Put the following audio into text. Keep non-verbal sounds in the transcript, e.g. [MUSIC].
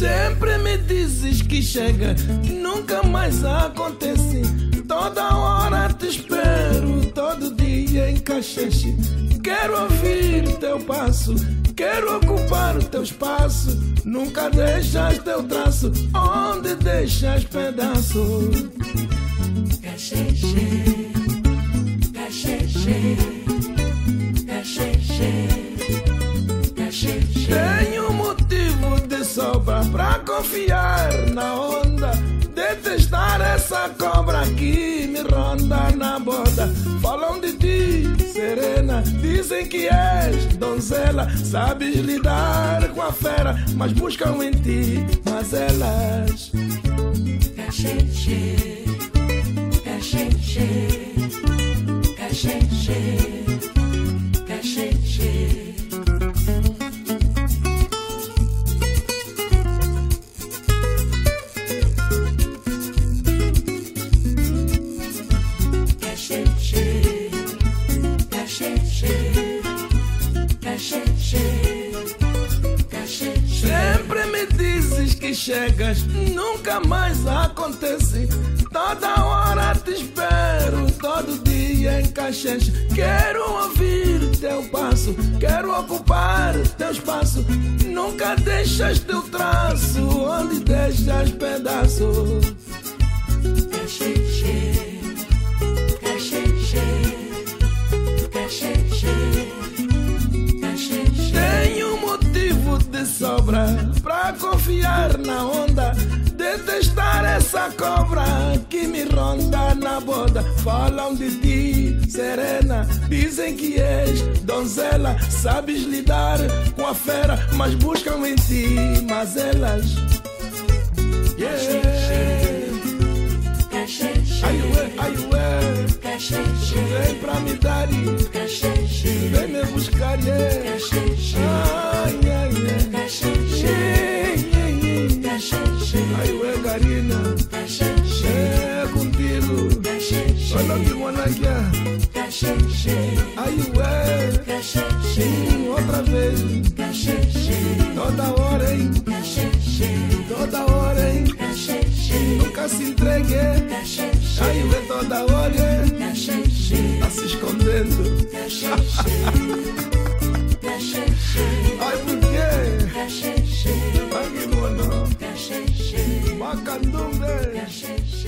Sempre me dizes que chega, nunca mais acontece. Toda hora te espero, todo dia em cacheche. Quero ouvir teu passo, quero ocupar o teu espaço. Nunca deixas teu traço, onde deixas pedaço. Cacheche, cacheche, na onda. Detestar essa cobra que me ronda na borda. Falam de ti, serena. Dizem que és donzela. Sabes lidar com a fera, mas buscam em ti mazelas. Cacheche, cacheche, que chegas, nunca mais acontece. Toda hora te espero, todo dia em caixas. Quero ouvir teu passo, quero ocupar teu espaço. Nunca deixas teu traço, onde deixas pedaço. Cacheche. Tenho motivo de sobra na onda. Detestar essa cobra que me ronda na boda. Falam de ti, serena. Dizem que és donzela. Sabes lidar com a fera, mas buscam em ti mazelas. Yeah. Karina. É contigo. monaquia. cacheche, Ai, ué. outra vez. Toda hora, hein? Toda hora, hein? Nunca se entregue. Ai, ué, toda hora. Tá se escondendo. [LAUGHS] candombe.